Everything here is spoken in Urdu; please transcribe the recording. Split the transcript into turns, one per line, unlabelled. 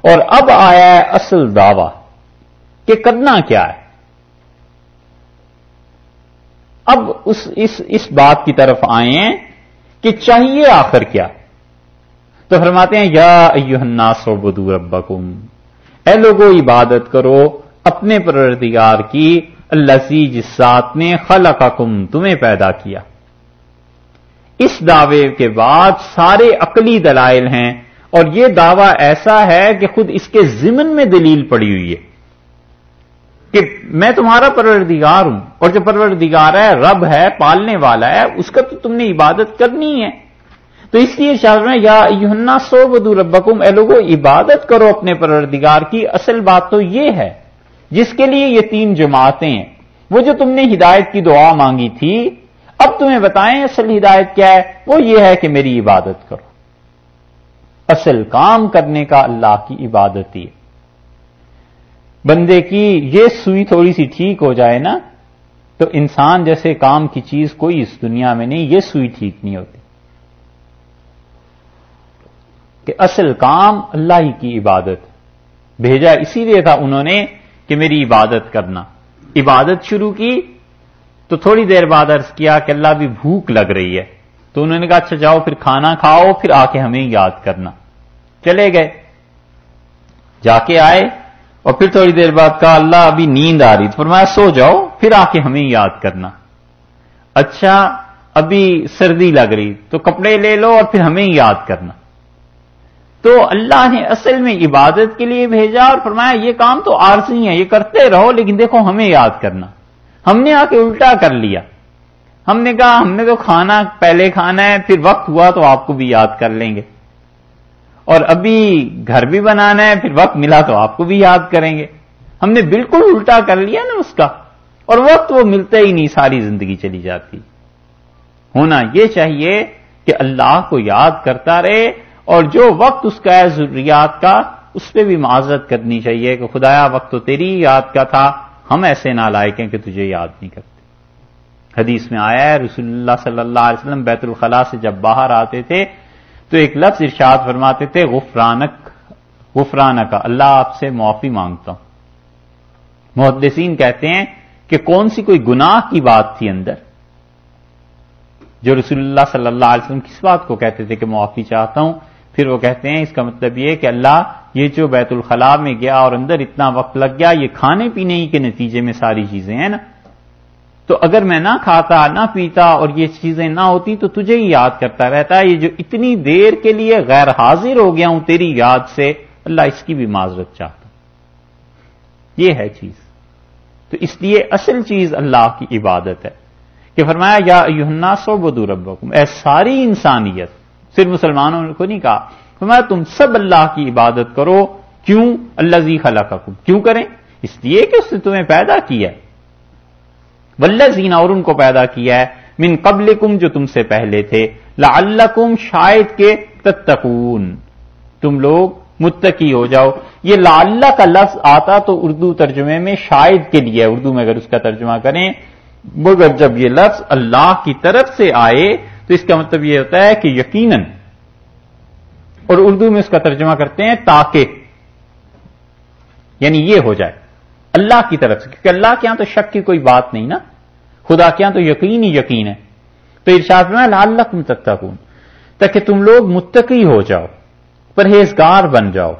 اور اب آیا ہے اصل دعوی کہ کرنا کیا ہے۔ اب اس اس اس بات کی طرف آئے ہیں کہ چاہیے آخر کیا۔ تو فرماتے ہیں، یا ایوہ الناس عبدو ربکم۔ اے لوگو، عبادت کرو اپنے پروردگار کی۔ اللہ جس ذات نے خلقکم تمہیں پیدا کیا۔ اس دعوے کے بعد سارے عقلی دلائل ہیں۔ اور یہ دعویٰ ایسا ہے کہ خود اس کے ضمن میں دلیل پڑی ہوئی ہے کہ میں تمہارا پروردگار ہوں اور جو پروردگار ہے، رب ہے، پالنے والا ہے، اس کا تو تم نے عبادت کرنی ہے۔ تو اس لیے شاہ میں یا یونا سو بدو ربکم، اے لوگوں عبادت کرو اپنے پروردگار کی۔ اصل بات تو یہ ہے، جس کے لیے یہ تین جماعتیں ہیں، وہ جو تم نے ہدایت کی دعا مانگی تھی، اب تمہیں بتائیں اصل ہدایت کیا ہے؟ وہ یہ ہے کہ میری عبادت کرو۔ اصل کام کرنے کا اللہ کی عبادت ہی بندے کی یہ سوئی تھوڑی سی ٹھیک ہو جائے نا، تو انسان جیسے کام کی چیز کوئی اس دنیا میں نہیں، یہ سوئی ٹھیک نہیں ہوتی۔ کہ اصل کام اللہ ہی کی عبادت۔ بھیجا اسی لیے تھا انہوں نے کہ میری عبادت کرنا۔ عبادت شروع کی تو تھوڑی دیر بعد عرض کیا کہ اللہ بھی بھوک لگ رہی ہے۔ تو انہوں نے کہا اچھا جاؤ پھر کھانا کھاؤ، پھر آ کے ہمیں یاد کرنا۔ چلے گئے۔ جا کے آئے اور پھر تھوڑی دیر بعد کہا، اللہ، ابھی نیند آ رہی فرمایا، سو جاؤ، پھر آ کے ہمیں یاد کرنا۔ اچھا ابھی سردی لگ رہی، تو کپڑے لے لو اور پھر ہمیں یاد کرنا۔ تو اللہ نے اصل میں عبادت کے لیے بھیجا اور فرمایا، یہ کام تو عارضی ہے یہ کرتے رہو، لیکن دیکھو، ہمیں یاد کرنا۔ ہم نے آ کے الٹا کر لیا۔ ہم نے کہا، ہم نے تو کھانا، پہلے کھانا ہے، پھر وقت ہوا تو آپ کو بھی یاد کر لیں گے۔ اور ابھی گھر بھی بنانا ہے، پھر وقت ملا تو آپ کو بھی یاد کریں گے۔ ہم نے بالکل الٹا کر لیا نا اس کا۔ اور وقت وہ ملتا ہی نہیں، ساری زندگی چلی جاتی۔ ہونا یہ چاہیے کہ اللہ کو یاد کرتا رہے اور جو وقت اس کا ہے، ضروریات کا، اس پہ بھی معذرت کرنی چاہیے کہ خدایا، وقت تو تیری یاد کا تھا، ہم ایسے نہ لائق ہیں کہ تجھے یاد نہیں کرتے۔ حدیث میں آیا ہے، رسول اللہ صلی اللہ علیہ وسلم بیت الخلاء سے جب باہر آتے تھے، تو ایک لفظ ارشاد فرماتے تھے، غفرانک غفرانہ کا اللہ آپ سے معافی مانگتا ہوں۔ محدثین کہتے ہیں کہ کون سی کوئی گناہ کی بات تھی اندر؟ جو رسول اللہ صلی اللہ علیہ وسلم کس بات کو کہتے تھے کہ معافی چاہتا ہوں؟ پھر وہ کہتے ہیں، اس کا مطلب یہ کہ اللہ یہ جو بیت الخلاء میں گیا اور اندر اتنا وقت لگ گیا، یہ کھانے پینے ہی کے نتیجے میں ساری چیزیں ہیں نا۔ تو اگر میں نہ کھاتا، نہ پیتا اور یہ چیزیں نہ ہوتی تو تجھے ہی یاد کرتا رہتا یہ جو اتنی دیر کے لیے غیر حاضر ہو گیا ہوں تیری یاد سے، اللہ اس کی بھی معذرت چاہتا ہوں یہ ہے چیز۔ تو اس لیے اصل چیز اللہ کی عبادت ہے کہ فرمایا، یا یونا سو بدو اے ساری انسانیت، صرف مسلمانوں کو نہیں کہا، فرمایا، تم سب اللہ کی عبادت کرو۔ کیوں؟ اللہ زی خلا کیوں کریں؟ اس لیے کہ اس نے تمہیں پیدا کیا ہے۔ ولہ اور ان کو پیدا کیا ہے، من قبل جو تم سے پہلے تھے لا شاید کے تتقون۔ تم لوگ متقی ہو جاؤ۔ یہ لا کا لفظ آتا تو اردو ترجمے میں شاید کے لیے اردو میں اگر اس کا ترجمہ کریں، مگر جب یہ لفظ اللہ کی طرف سے آئے، تو اس کا مطلب یہ ہوتا ہے کہ یقیناً، اور اردو میں اس کا ترجمہ کرتے ہیں تاکہ یعنی یہ ہو جائے۔ اللہ کی طرف سے، کیونکہ اللہ کے یہاں تو شک کی کوئی بات نہیں نا۔ خدا کے یہاں تو یقین ہی یقین ہے۔ تو ارشاد میں لال تک تاکہ تم لوگ متقی ہو جاؤ، پرہیزگار بن جاؤ۔